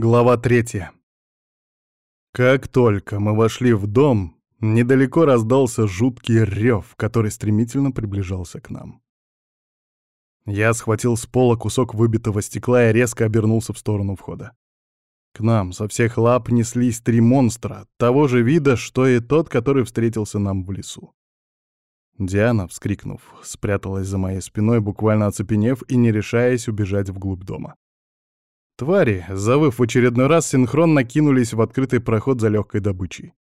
Глава третья. Как только мы вошли в дом, недалеко раздался жуткий рев, который стремительно приближался к нам. Я схватил с пола кусок выбитого стекла и резко обернулся в сторону входа. К нам со всех лап неслись три монстра, того же вида, что и тот, который встретился нам в лесу. Диана, вскрикнув, спряталась за моей спиной, буквально оцепенев и не решаясь убежать вглубь дома. Твари, завыв в очередной раз, синхронно кинулись в открытый проход за легкой добычей.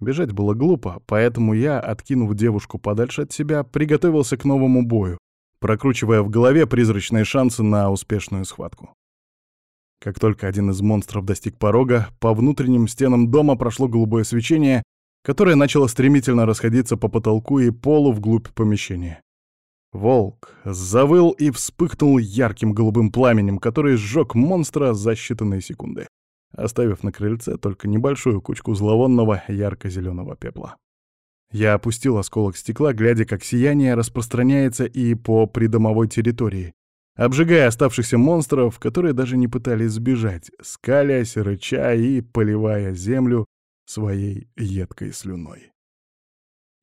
Бежать было глупо, поэтому я, откинув девушку подальше от себя, приготовился к новому бою, прокручивая в голове призрачные шансы на успешную схватку. Как только один из монстров достиг порога, по внутренним стенам дома прошло голубое свечение, которое начало стремительно расходиться по потолку и полу вглубь помещения. Волк завыл и вспыхнул ярким голубым пламенем, который сжег монстра за считанные секунды, оставив на крыльце только небольшую кучку зловонного ярко-зеленого пепла. Я опустил осколок стекла, глядя, как сияние распространяется и по придомовой территории, обжигая оставшихся монстров, которые даже не пытались сбежать, скалясь, рыча и поливая землю своей едкой слюной.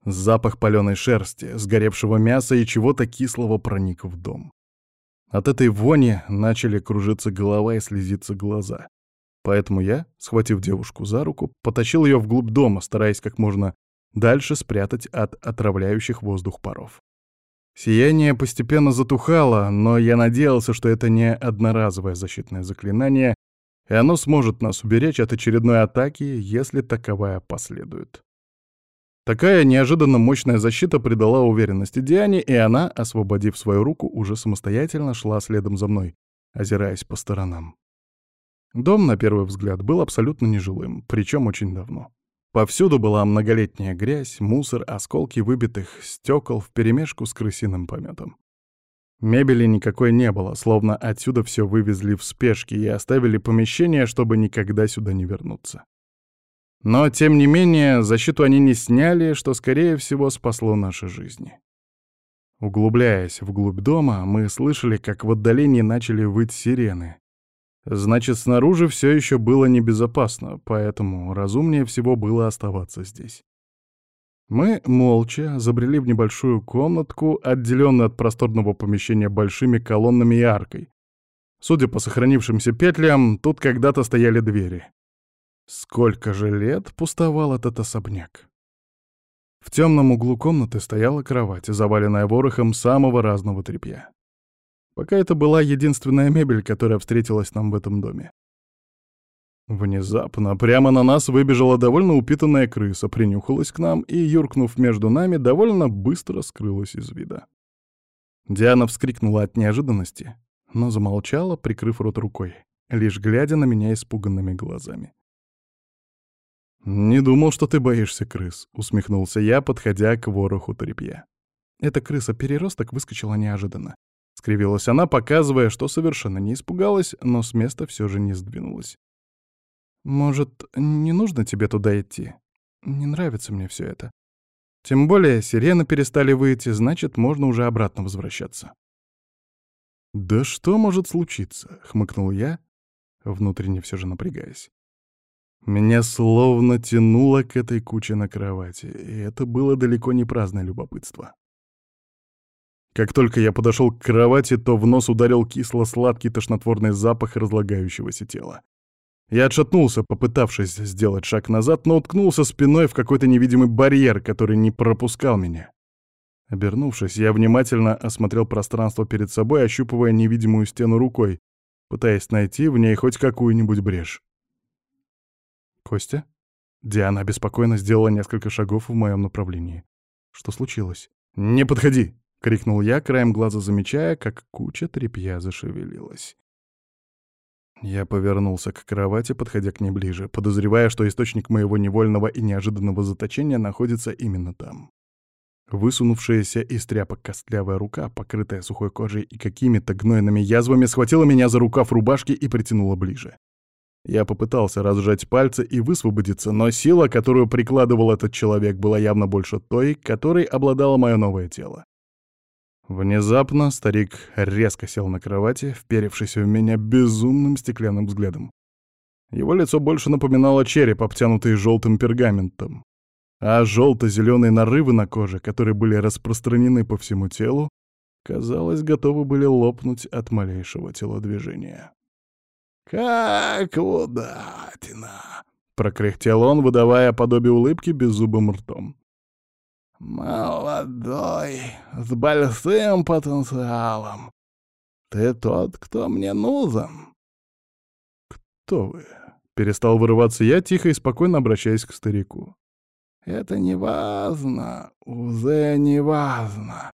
Запах паленой шерсти, сгоревшего мяса и чего-то кислого проник в дом. От этой вони начали кружиться голова и слезиться глаза. Поэтому я, схватив девушку за руку, потащил ее вглубь дома, стараясь как можно дальше спрятать от отравляющих воздух паров. Сияние постепенно затухало, но я надеялся, что это не одноразовое защитное заклинание, и оно сможет нас уберечь от очередной атаки, если таковая последует. Такая неожиданно мощная защита придала уверенности Диане, и она, освободив свою руку, уже самостоятельно шла следом за мной, озираясь по сторонам. Дом, на первый взгляд, был абсолютно нежилым, причем очень давно. Повсюду была многолетняя грязь, мусор, осколки выбитых стекол вперемешку с крысиным пометом. Мебели никакой не было, словно отсюда все вывезли в спешке и оставили помещение, чтобы никогда сюда не вернуться. Но, тем не менее, защиту они не сняли, что, скорее всего, спасло наши жизни. Углубляясь вглубь дома, мы слышали, как в отдалении начали выть сирены. Значит, снаружи все еще было небезопасно, поэтому разумнее всего было оставаться здесь. Мы молча забрели в небольшую комнатку, отделенную от просторного помещения большими колоннами и аркой. Судя по сохранившимся петлям, тут когда-то стояли двери. Сколько же лет пустовал этот особняк? В темном углу комнаты стояла кровать, заваленная ворохом самого разного тряпья. Пока это была единственная мебель, которая встретилась нам в этом доме. Внезапно прямо на нас выбежала довольно упитанная крыса, принюхалась к нам и, юркнув между нами, довольно быстро скрылась из вида. Диана вскрикнула от неожиданности, но замолчала, прикрыв рот рукой, лишь глядя на меня испуганными глазами. «Не думал, что ты боишься крыс», — усмехнулся я, подходя к вороху тряпья. Эта крыса-переросток выскочила неожиданно. Скривилась она, показывая, что совершенно не испугалась, но с места все же не сдвинулась. «Может, не нужно тебе туда идти? Не нравится мне все это. Тем более сирены перестали выйти, значит, можно уже обратно возвращаться». «Да что может случиться?» — хмыкнул я, внутренне все же напрягаясь. Меня словно тянуло к этой куче на кровати, и это было далеко не праздное любопытство. Как только я подошел к кровати, то в нос ударил кисло-сладкий тошнотворный запах разлагающегося тела. Я отшатнулся, попытавшись сделать шаг назад, но уткнулся спиной в какой-то невидимый барьер, который не пропускал меня. Обернувшись, я внимательно осмотрел пространство перед собой, ощупывая невидимую стену рукой, пытаясь найти в ней хоть какую-нибудь брешь. «Костя?» Диана обеспокоенно сделала несколько шагов в моем направлении. «Что случилось?» «Не подходи!» — крикнул я, краем глаза замечая, как куча тряпья зашевелилась. Я повернулся к кровати, подходя к ней ближе, подозревая, что источник моего невольного и неожиданного заточения находится именно там. Высунувшаяся из тряпок костлявая рука, покрытая сухой кожей и какими-то гнойными язвами, схватила меня за рукав рубашки и притянула ближе. Я попытался разжать пальцы и высвободиться, но сила, которую прикладывал этот человек, была явно больше той, которой обладало мое новое тело. Внезапно старик резко сел на кровати, вперевшись в меня безумным стеклянным взглядом. Его лицо больше напоминало череп, обтянутый желтым пергаментом. А желто-зеленые нарывы на коже, которые были распространены по всему телу, казалось, готовы были лопнуть от малейшего телодвижения. «Как удатина!» — прокряхтел он, выдавая подобие улыбки беззубым ртом. «Молодой, с большим потенциалом. Ты тот, кто мне нужен». «Кто вы?» — перестал вырываться я, тихо и спокойно обращаясь к старику. «Это не важно, уже не важно.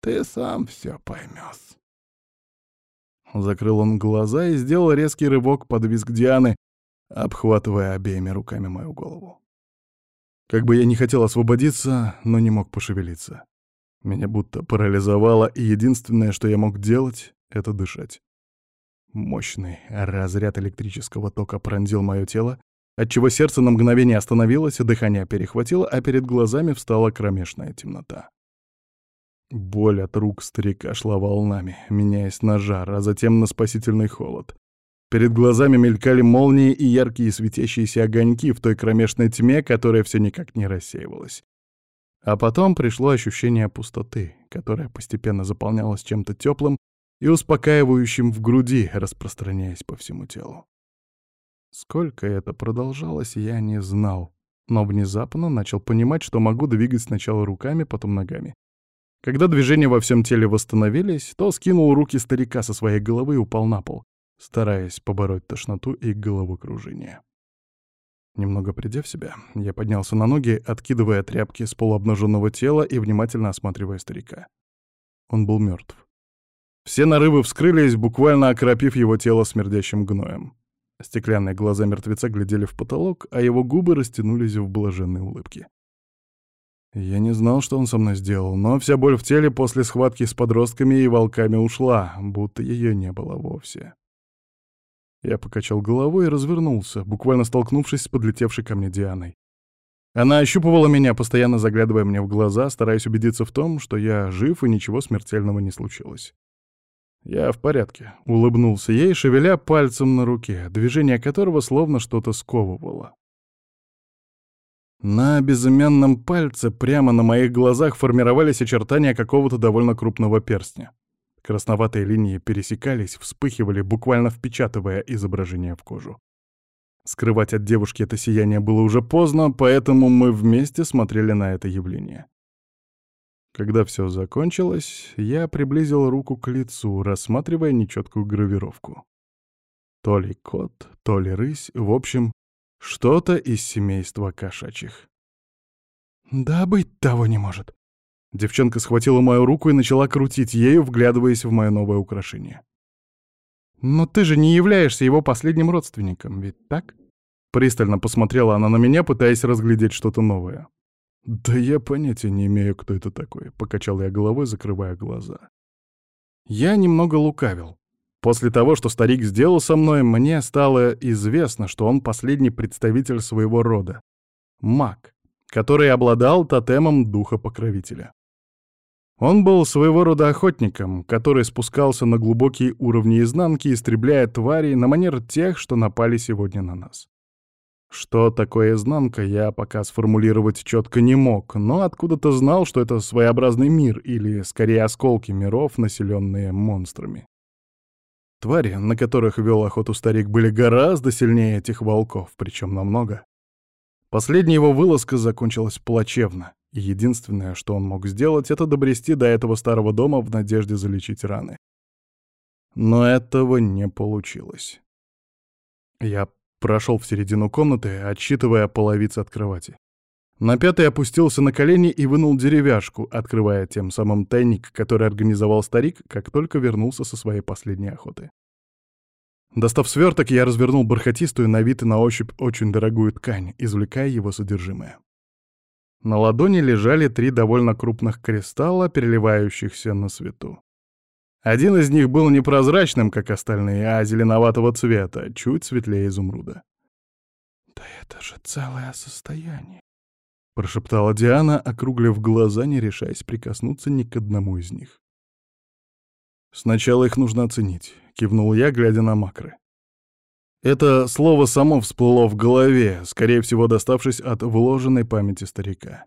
Ты сам все поймешь». Закрыл он глаза и сделал резкий рывок под визг Дианы, обхватывая обеими руками мою голову. Как бы я не хотел освободиться, но не мог пошевелиться. Меня будто парализовало, и единственное, что я мог делать, — это дышать. Мощный разряд электрического тока пронзил мое тело, отчего сердце на мгновение остановилось, дыхание перехватило, а перед глазами встала кромешная темнота. Боль от рук старика шла волнами, меняясь на жар, а затем на спасительный холод. Перед глазами мелькали молнии и яркие светящиеся огоньки в той кромешной тьме, которая все никак не рассеивалась. А потом пришло ощущение пустоты, которая постепенно заполнялась чем-то теплым и успокаивающим в груди, распространяясь по всему телу. Сколько это продолжалось, я не знал, но внезапно начал понимать, что могу двигать сначала руками, потом ногами. Когда движения во всем теле восстановились, то скинул руки старика со своей головы и упал на пол стараясь побороть тошноту и головокружение. Немного придя в себя, я поднялся на ноги, откидывая тряпки с полуобнаженного тела и внимательно осматривая старика. Он был мертв. Все нарывы вскрылись, буквально окропив его тело смердящим гноем. Стеклянные глаза мертвеца глядели в потолок, а его губы растянулись в блаженной улыбке. Я не знал, что он со мной сделал, но вся боль в теле после схватки с подростками и волками ушла, будто ее не было вовсе. Я покачал головой и развернулся, буквально столкнувшись с подлетевшей ко мне Дианой. Она ощупывала меня, постоянно заглядывая мне в глаза, стараясь убедиться в том, что я жив и ничего смертельного не случилось. «Я в порядке», — улыбнулся ей, шевеля пальцем на руке, движение которого словно что-то сковывало. На безымянном пальце прямо на моих глазах формировались очертания какого-то довольно крупного перстня. Красноватые линии пересекались, вспыхивали, буквально впечатывая изображение в кожу. Скрывать от девушки это сияние было уже поздно, поэтому мы вместе смотрели на это явление. Когда все закончилось, я приблизил руку к лицу, рассматривая нечеткую гравировку. То ли кот, то ли рысь, в общем, что-то из семейства кошачьих. «Да быть того не может», Девчонка схватила мою руку и начала крутить ею, вглядываясь в мое новое украшение. «Но ты же не являешься его последним родственником, ведь так?» Пристально посмотрела она на меня, пытаясь разглядеть что-то новое. «Да я понятия не имею, кто это такой», — покачал я головой, закрывая глаза. Я немного лукавил. После того, что старик сделал со мной, мне стало известно, что он последний представитель своего рода. Маг, который обладал тотемом духа покровителя. Он был своего рода охотником, который спускался на глубокие уровни изнанки, истребляя тварей на манер тех, что напали сегодня на нас. Что такое изнанка, я пока сформулировать четко не мог, но откуда-то знал, что это своеобразный мир, или скорее осколки миров, населенные монстрами. Твари, на которых вел охоту старик, были гораздо сильнее этих волков, причем намного. Последняя его вылазка закончилась плачевно. Единственное, что он мог сделать, это добрести до этого старого дома в надежде залечить раны. Но этого не получилось. Я прошел в середину комнаты, отсчитывая половицы от кровати. На пятый опустился на колени и вынул деревяшку, открывая тем самым тайник, который организовал старик, как только вернулся со своей последней охоты. Достав сверток, я развернул бархатистую на вид и на ощупь очень дорогую ткань, извлекая его содержимое. На ладони лежали три довольно крупных кристалла, переливающихся на свету. Один из них был непрозрачным, как остальные, а зеленоватого цвета, чуть светлее изумруда. «Да это же целое состояние!» — прошептала Диана, округлив глаза, не решаясь прикоснуться ни к одному из них. «Сначала их нужно оценить», — кивнул я, глядя на макры. Это слово само всплыло в голове, скорее всего, доставшись от вложенной памяти старика.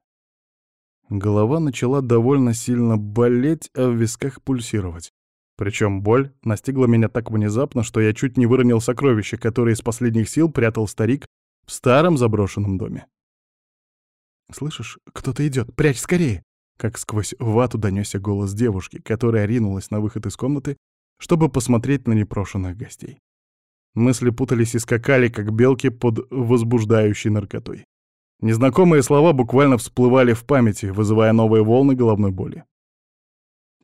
Голова начала довольно сильно болеть, а в висках пульсировать. Причем боль настигла меня так внезапно, что я чуть не выронил сокровища, которые из последних сил прятал старик в старом заброшенном доме. «Слышишь, кто-то идет, прячь скорее!» Как сквозь вату донесся голос девушки, которая ринулась на выход из комнаты, чтобы посмотреть на непрошенных гостей. Мысли путались и скакали, как белки под возбуждающей наркотой. Незнакомые слова буквально всплывали в памяти, вызывая новые волны головной боли.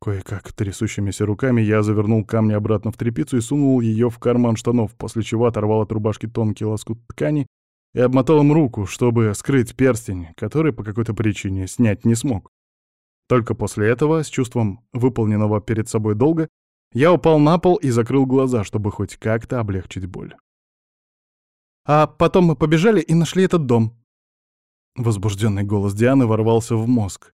Кое-как трясущимися руками я завернул камни обратно в тряпицу и сунул ее в карман штанов, после чего оторвал от рубашки тонкий лоскут ткани и обмотал им руку, чтобы скрыть перстень, который по какой-то причине снять не смог. Только после этого, с чувством выполненного перед собой долга, я упал на пол и закрыл глаза, чтобы хоть как-то облегчить боль. А потом мы побежали и нашли этот дом. Возбужденный голос Дианы ворвался в мозг,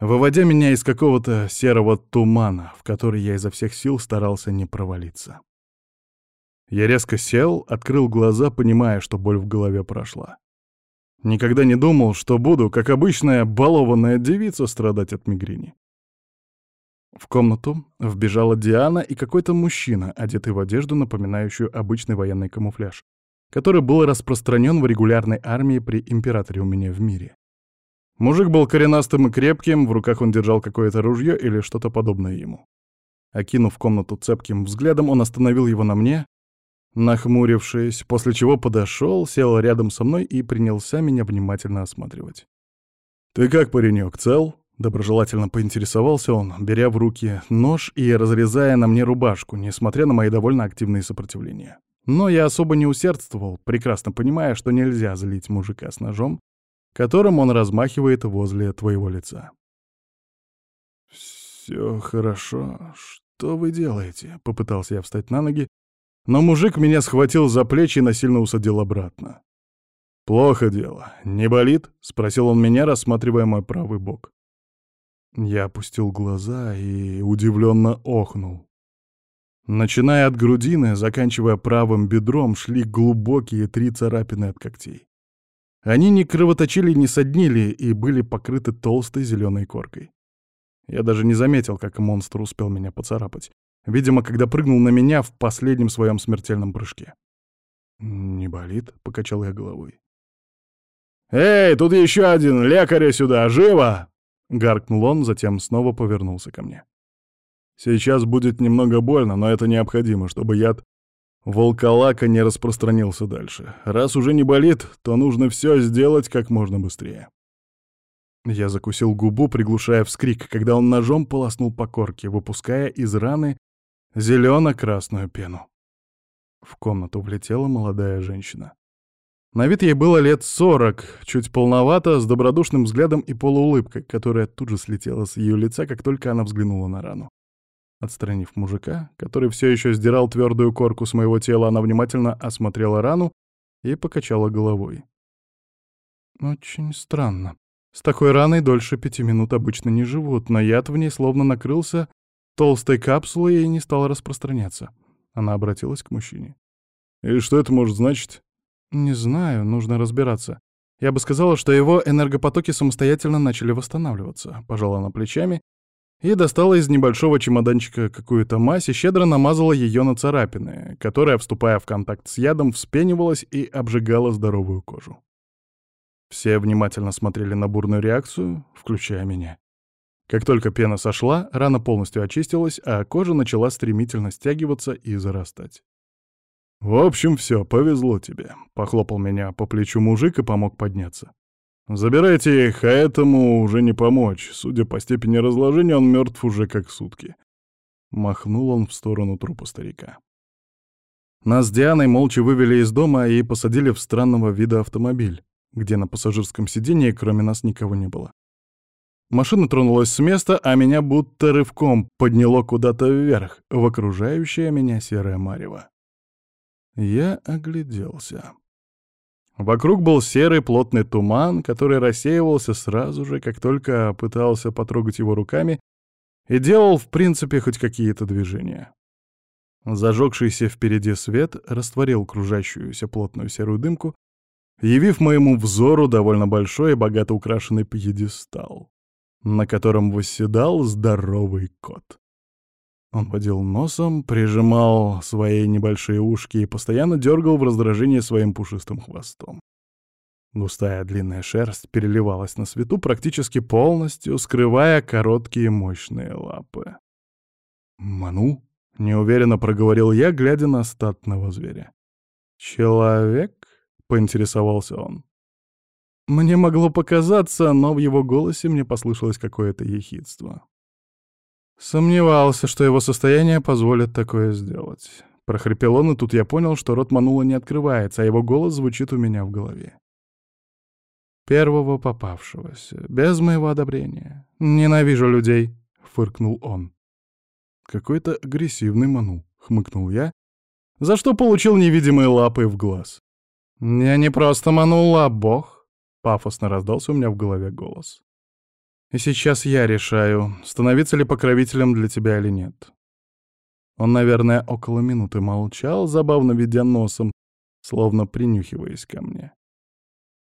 выводя меня из какого-то серого тумана, в который я изо всех сил старался не провалиться. Я резко сел, открыл глаза, понимая, что боль в голове прошла. Никогда не думал, что буду, как обычная балованная девица, страдать от мигрени. В комнату вбежала Диана и какой-то мужчина, одетый в одежду, напоминающую обычный военный камуфляж, который был распространен в регулярной армии при императоре у меня в мире. Мужик был коренастым и крепким, в руках он держал какое-то ружье или что-то подобное ему. Окинув комнату цепким взглядом, он остановил его на мне, нахмурившись, после чего подошел, сел рядом со мной и принялся меня внимательно осматривать. «Ты как, паренек, цел?» — доброжелательно поинтересовался он, беря в руки нож и разрезая на мне рубашку, несмотря на мои довольно активные сопротивления. Но я особо не усердствовал, прекрасно понимая, что нельзя злить мужика с ножом, которым он размахивает возле твоего лица. «Все хорошо. Что вы делаете?» — попытался я встать на ноги, но мужик меня схватил за плечи и насильно усадил обратно. «Плохо дело. Не болит?» — спросил он меня, рассматривая мой правый бок. Я опустил глаза и удивленно охнул. Начиная от грудины, заканчивая правым бедром, шли глубокие три царапины от когтей. Они не кровоточили, не соднили и были покрыты толстой зеленой коркой. Я даже не заметил, как монстр успел меня поцарапать. Видимо, когда прыгнул на меня в последнем своем смертельном прыжке. «Не болит?» — покачал я головой. «Эй, тут еще один! Лекаря сюда! Живо!» — гаркнул он, затем снова повернулся ко мне. «Сейчас будет немного больно, но это необходимо, чтобы яд волколака не распространился дальше. Раз уже не болит, то нужно все сделать как можно быстрее». Я закусил губу, приглушая вскрик, когда он ножом полоснул по корке, выпуская из раны зелено-красную пену. В комнату влетела молодая женщина. На вид ей было лет сорок, чуть полновато, с добродушным взглядом и полуулыбкой, которая тут же слетела с ее лица, как только она взглянула на рану. Отстранив мужика, который все еще сдирал твердую корку с моего тела, она внимательно осмотрела рану и покачала головой. Очень странно. С такой раной дольше пяти минут обычно не живут, но яд в ней словно накрылся толстой капсулой и не стал распространяться. Она обратилась к мужчине. «И что это может значить?» «Не знаю, нужно разбираться. Я бы сказала, что его энергопотоки самостоятельно начали восстанавливаться», — пожала она плечами и достала из небольшого чемоданчика какую-то мазь и щедро намазала ее на царапины, которая, вступая в контакт с ядом, вспенивалась и обжигала здоровую кожу. Все внимательно смотрели на бурную реакцию, включая меня. Как только пена сошла, рана полностью очистилась, а кожа начала стремительно стягиваться и зарастать. «В общем, все, повезло тебе», — похлопал меня по плечу мужик и помог подняться. «Забирайте их, а этому уже не помочь. Судя по степени разложения, он мертв уже как сутки». Махнул он в сторону трупа старика. Нас с Дианой молча вывели из дома и посадили в странного вида автомобиль, где на пассажирском сиденье кроме нас никого не было. Машина тронулась с места, а меня будто рывком подняло куда-то вверх, в окружающее меня серое марево. Я огляделся. Вокруг был серый плотный туман, который рассеивался сразу же, как только пытался потрогать его руками, и делал, в принципе, хоть какие-то движения. Зажегшийся впереди свет растворил кружащуюся плотную серую дымку, явив моему взору довольно большой и богато украшенный пьедестал, на котором восседал здоровый кот. Он водил носом, прижимал свои небольшие ушки и постоянно дергал в раздражении своим пушистым хвостом. Густая длинная шерсть переливалась на свету практически полностью, скрывая короткие мощные лапы. «Ману?» — неуверенно проговорил я, глядя на статного зверя. «Человек?» — поинтересовался он. Мне могло показаться, но в его голосе мне послышалось какое-то ехидство. Сомневался, что его состояние позволит такое сделать. Прохрипел он, и тут я понял, что рот Манула не открывается, а его голос звучит у меня в голове. Первого попавшегося, без моего одобрения. Ненавижу людей, фыркнул он. Какой-то агрессивный Ману, хмыкнул я, за что получил невидимые лапы в глаз. Я не просто Манул, а бог, пафосно раздался у меня в голове голос. И сейчас я решаю, становиться ли покровителем для тебя или нет. Он, наверное, около минуты молчал, забавно ведя носом, словно принюхиваясь ко мне.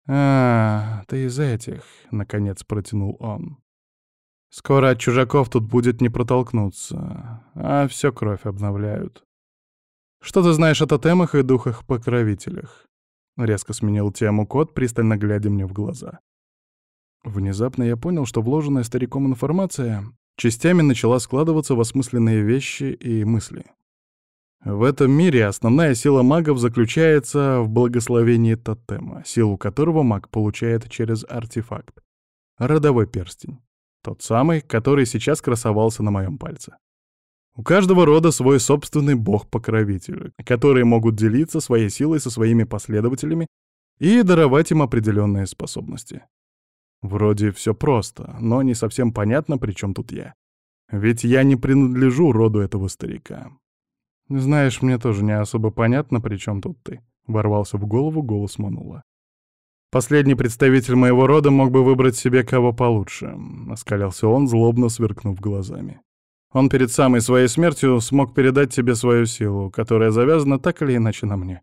«А, ты из этих», — наконец протянул он. «Скоро от чужаков тут будет не протолкнуться, а все кровь обновляют. Что ты знаешь о тотемах и духах-покровителях?» Резко сменил тему кот, пристально глядя мне в глаза. Внезапно я понял, что вложенная стариком информация частями начала складываться в осмысленные вещи и мысли. В этом мире основная сила магов заключается в благословении тотема, силу которого маг получает через артефакт. Родовой перстень. Тот самый, который сейчас красовался на моем пальце. У каждого рода свой собственный бог-покровитель, которые могут делиться своей силой со своими последователями и даровать им определенные способности. Вроде все просто, но не совсем понятно, при чем тут я. Ведь я не принадлежу роду этого старика. «Знаешь, мне тоже не особо понятно, при чем тут ты», — ворвался в голову голос Манула. «Последний представитель моего рода мог бы выбрать себе кого получше», — оскалялся он, злобно сверкнув глазами. «Он перед самой своей смертью смог передать тебе свою силу, которая завязана так или иначе на мне.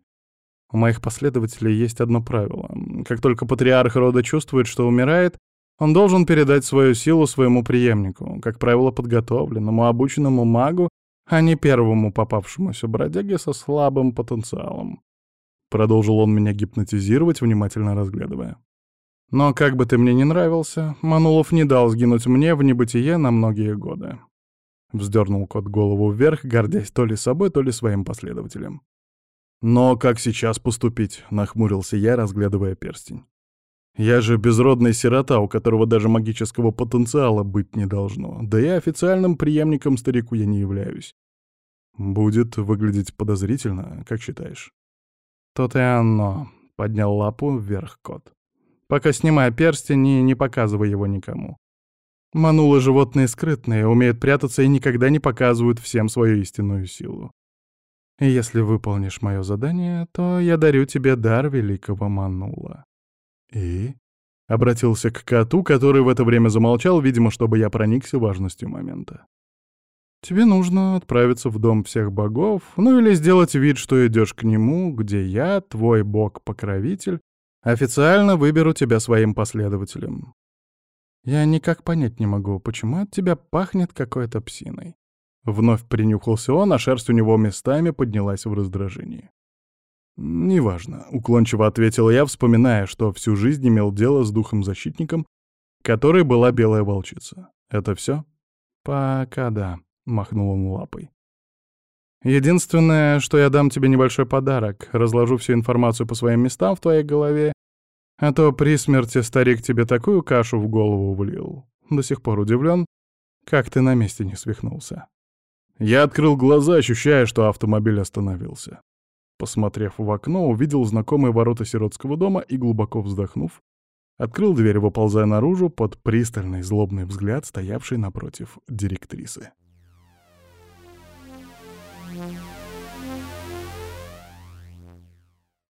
У моих последователей есть одно правило. Как только патриарх рода чувствует, что умирает, он должен передать свою силу своему преемнику, как правило, подготовленному, обученному магу а не первому попавшемуся бродяге со слабым потенциалом. Продолжил он меня гипнотизировать, внимательно разглядывая. Но как бы ты мне не нравился, Манулов не дал сгинуть мне в небытие на многие годы. Вздернул кот голову вверх, гордясь то ли собой, то ли своим последователем. «Но как сейчас поступить?» — нахмурился я, разглядывая перстень. Я же безродный сирота, у которого даже магического потенциала быть не должно. Да и официальным преемником старику я не являюсь. Будет выглядеть подозрительно, как считаешь? То-то и оно. Поднял лапу вверх кот. Пока снимай перстень и не показывай его никому. Манулы животные скрытные, умеют прятаться и никогда не показывают всем свою истинную силу. Если выполнишь мое задание, то я дарю тебе дар великого Манула. «И?» — обратился к коту, который в это время замолчал, видимо, чтобы я проникся важностью момента. «Тебе нужно отправиться в дом всех богов, ну или сделать вид, что идешь к нему, где я, твой бог-покровитель, официально выберу тебя своим последователем. Я никак понять не могу, почему от тебя пахнет какой-то псиной». Вновь принюхался он, а шерсть у него местами поднялась в раздражении. «Неважно», — уклончиво ответил я, вспоминая, что всю жизнь имел дело с духом-защитником, которой была белая волчица. «Это все?» «Пока да», — махнул он лапой. «Единственное, что я дам тебе небольшой подарок, разложу всю информацию по своим местам в твоей голове, а то при смерти старик тебе такую кашу в голову влил. До сих пор удивлен, как ты на месте не свихнулся». Я открыл глаза, ощущая, что автомобиль остановился. Посмотрев в окно, увидел знакомые ворота сиротского дома и, глубоко вздохнув, открыл дверь, выползая наружу под пристальный злобный взгляд, стоявший напротив директрисы.